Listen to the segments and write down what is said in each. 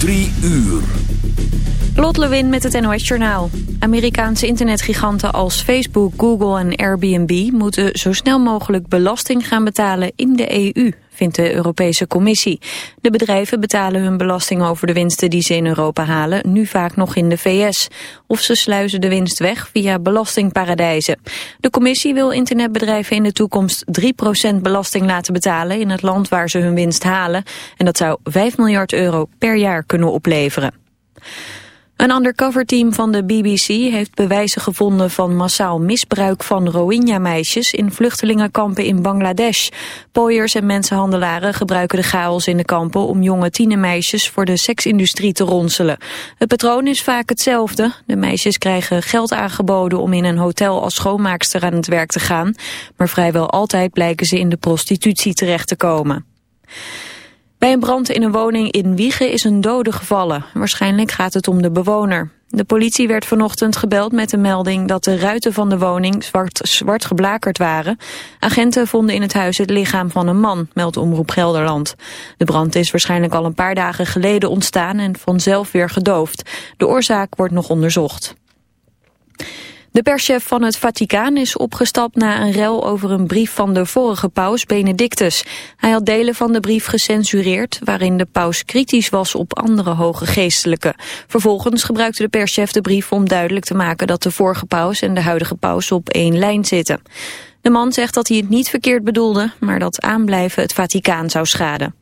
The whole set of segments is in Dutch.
Drie uur. Lot Lewin met het NOS Journaal. Amerikaanse internetgiganten als Facebook, Google en Airbnb... moeten zo snel mogelijk belasting gaan betalen in de EU, vindt de Europese Commissie. De bedrijven betalen hun belasting over de winsten die ze in Europa halen... nu vaak nog in de VS. Of ze sluizen de winst weg via belastingparadijzen. De Commissie wil internetbedrijven in de toekomst 3% belasting laten betalen... in het land waar ze hun winst halen. En dat zou 5 miljard euro per jaar kunnen opleveren. Een undercover-team van de BBC heeft bewijzen gevonden van massaal misbruik van Rohingya-meisjes in vluchtelingenkampen in Bangladesh. Pooiers en mensenhandelaren gebruiken de chaos in de kampen om jonge tienermeisjes voor de seksindustrie te ronselen. Het patroon is vaak hetzelfde. De meisjes krijgen geld aangeboden om in een hotel als schoonmaakster aan het werk te gaan, maar vrijwel altijd blijken ze in de prostitutie terecht te komen. Bij een brand in een woning in Wiegen is een dode gevallen. Waarschijnlijk gaat het om de bewoner. De politie werd vanochtend gebeld met de melding dat de ruiten van de woning zwart, geblakerd waren. Agenten vonden in het huis het lichaam van een man, meldt Omroep Gelderland. De brand is waarschijnlijk al een paar dagen geleden ontstaan en vanzelf weer gedoofd. De oorzaak wordt nog onderzocht. De perschef van het Vaticaan is opgestapt na een rel over een brief van de vorige paus Benedictus. Hij had delen van de brief gecensureerd waarin de paus kritisch was op andere hoge geestelijken. Vervolgens gebruikte de perschef de brief om duidelijk te maken dat de vorige paus en de huidige paus op één lijn zitten. De man zegt dat hij het niet verkeerd bedoelde, maar dat aanblijven het Vaticaan zou schaden.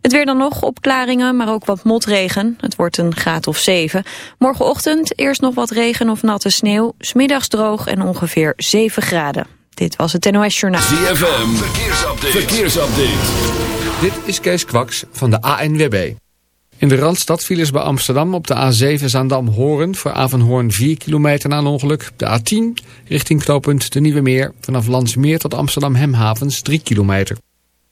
Het weer dan nog, opklaringen, maar ook wat motregen. Het wordt een graad of 7. Morgenochtend eerst nog wat regen of natte sneeuw. Smiddags droog en ongeveer 7 graden. Dit was het NOS Journaal. ZFM, verkeersupdate. verkeersupdate. Dit is Kees Kwaks van de ANWB. In de Randstad files bij Amsterdam op de A7 Zaandam-Horen... voor Avenhoorn 4 kilometer na een ongeluk. De A10 richting knooppunt de Nieuwe Meer... vanaf Landsmeer tot Amsterdam-Hemhavens 3 kilometer.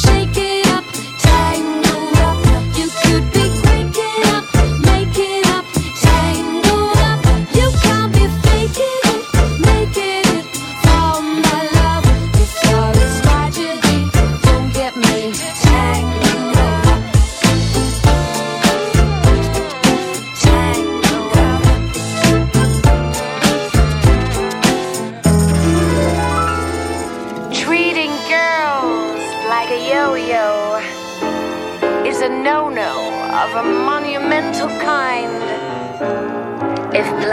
shake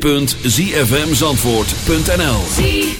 www.zfmzandvoort.nl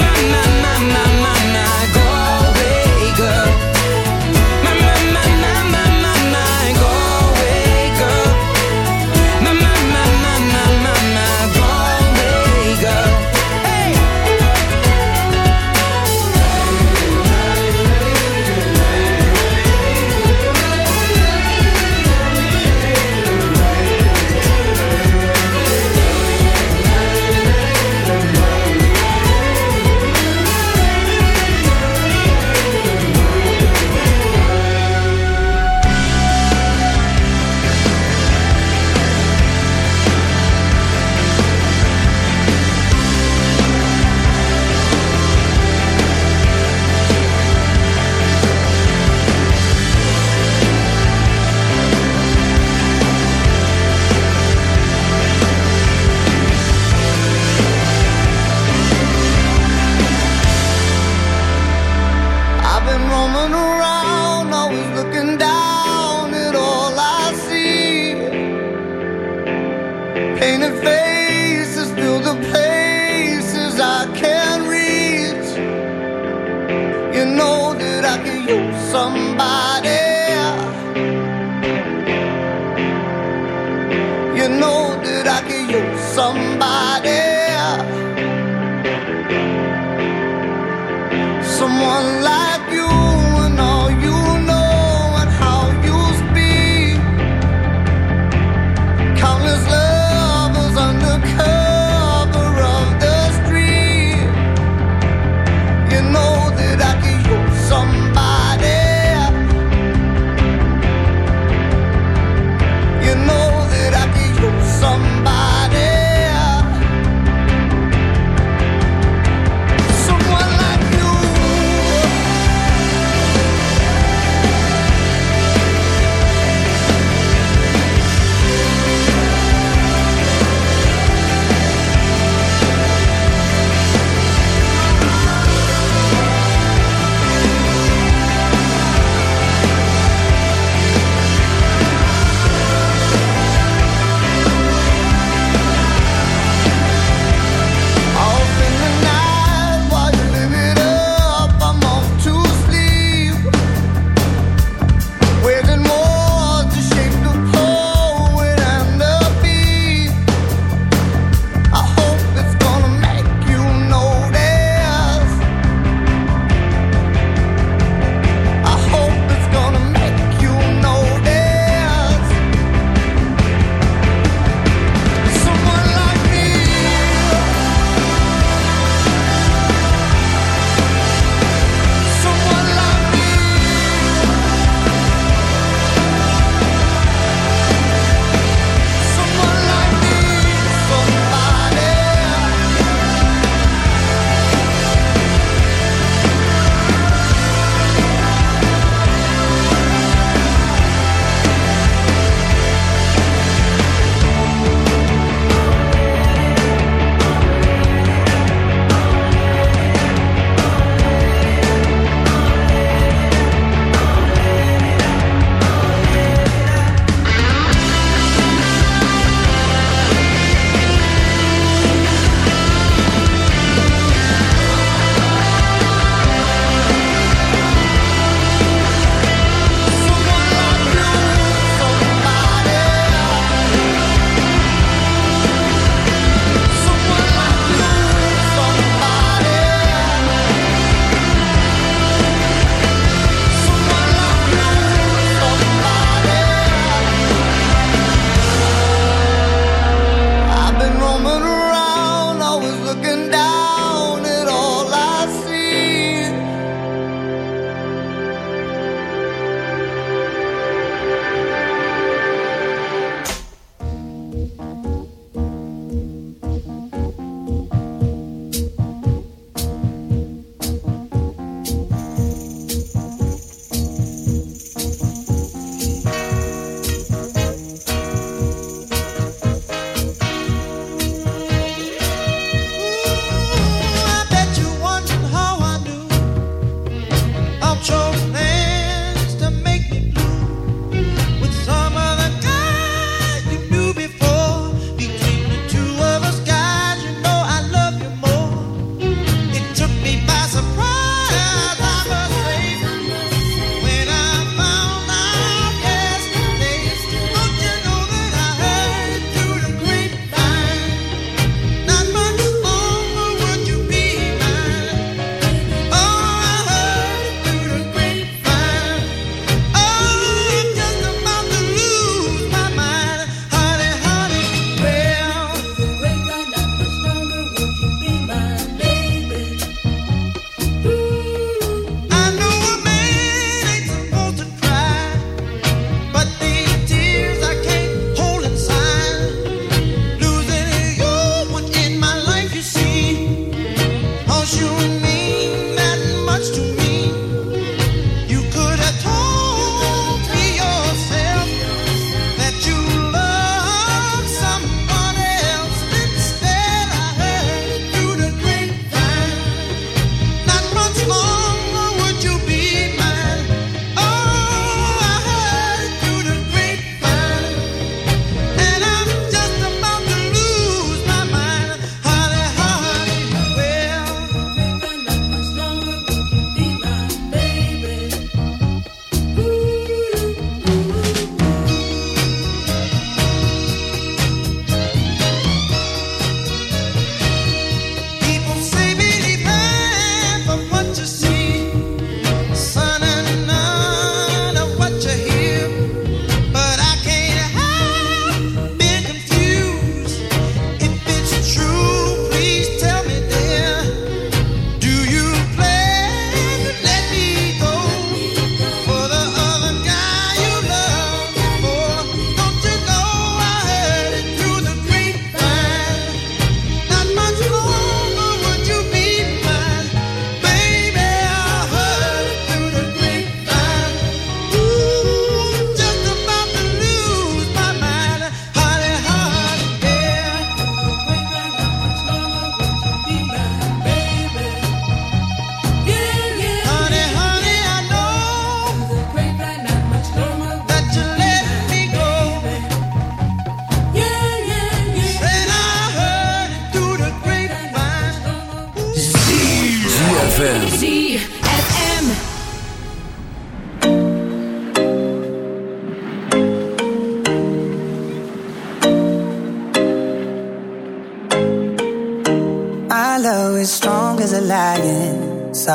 na na na na na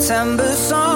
September song.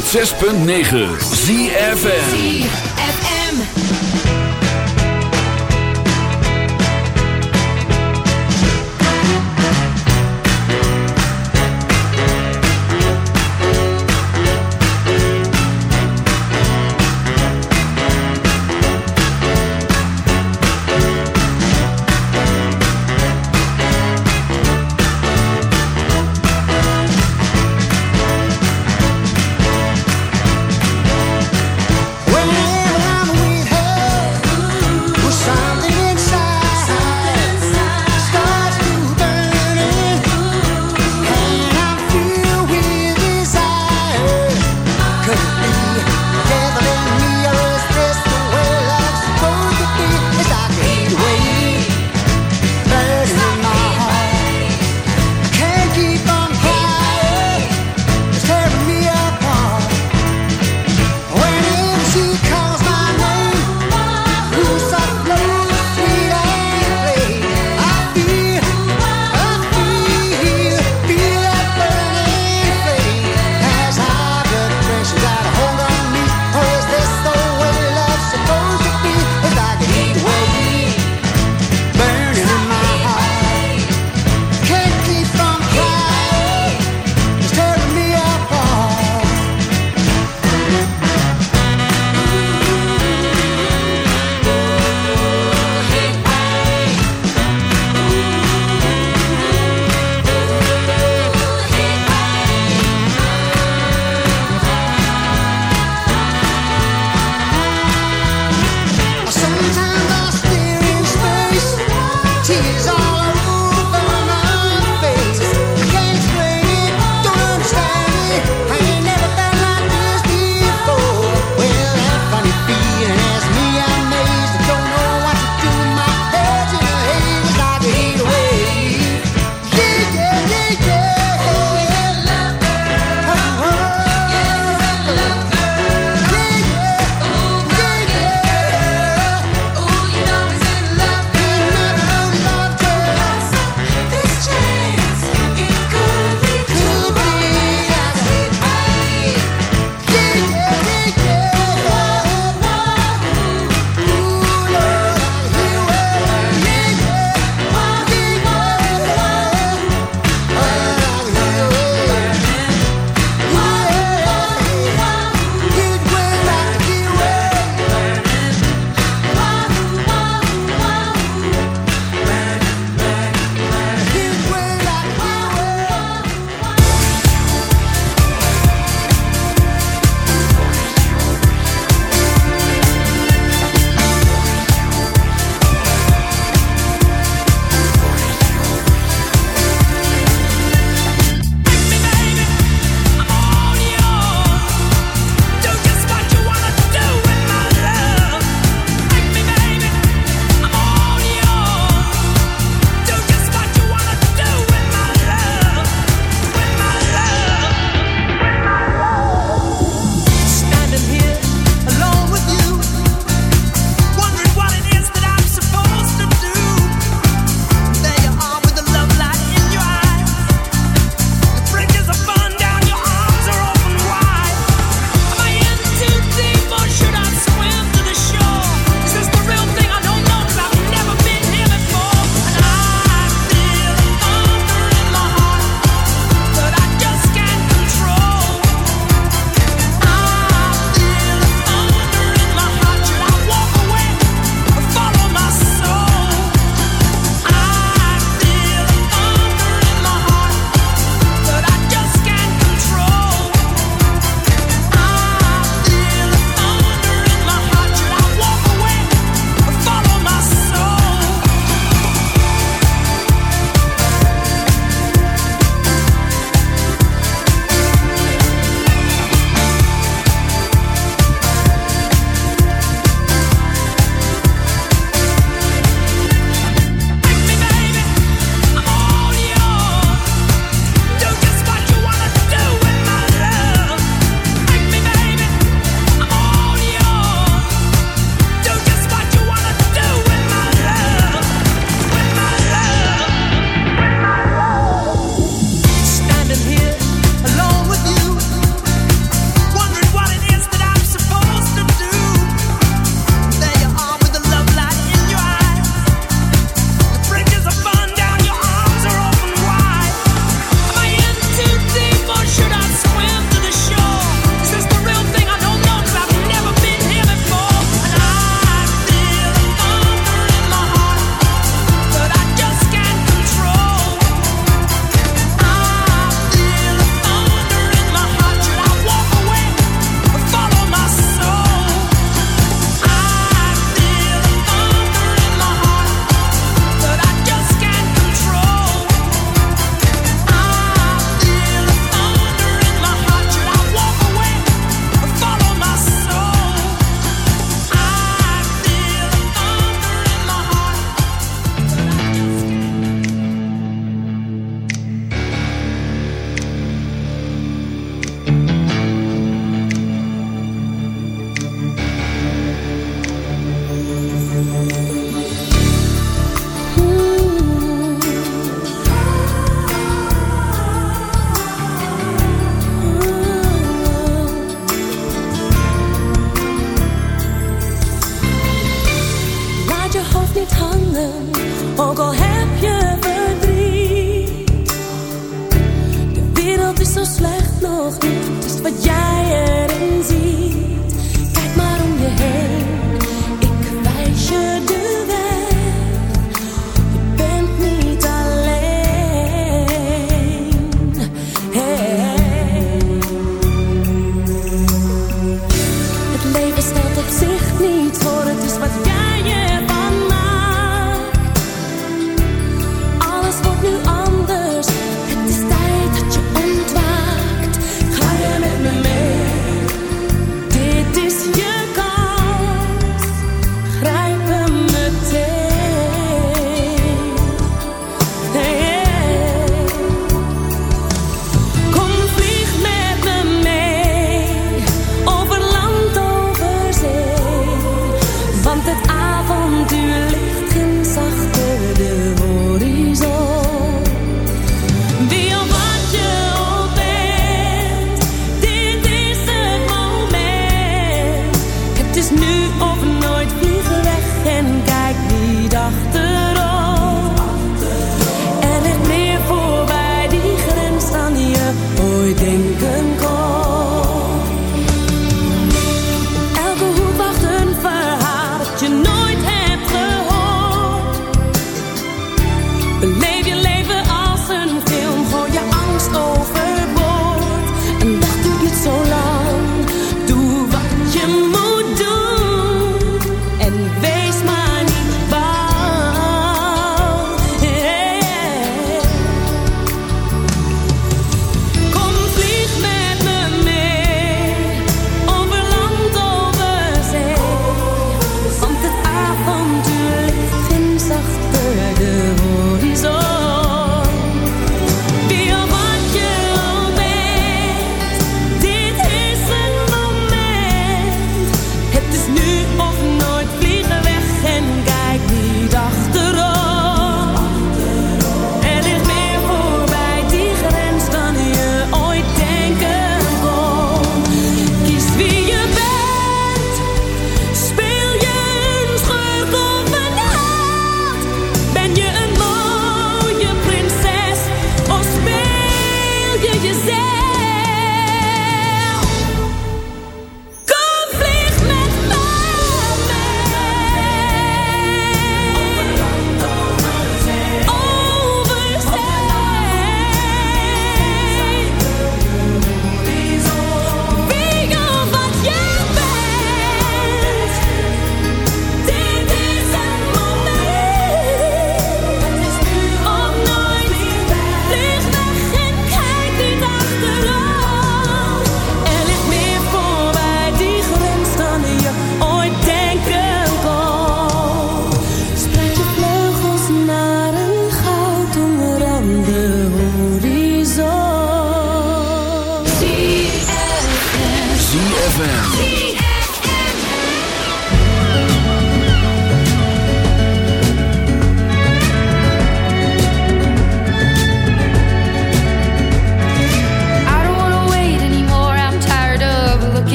106.9 ZFM.